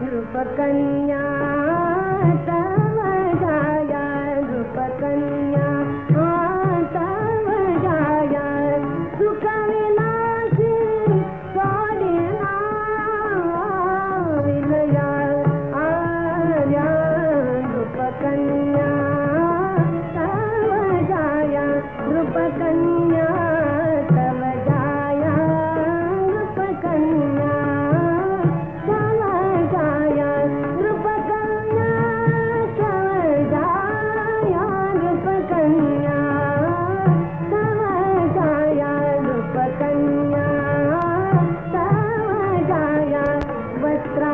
नृपकन्या ಚಿತ್ರ